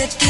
the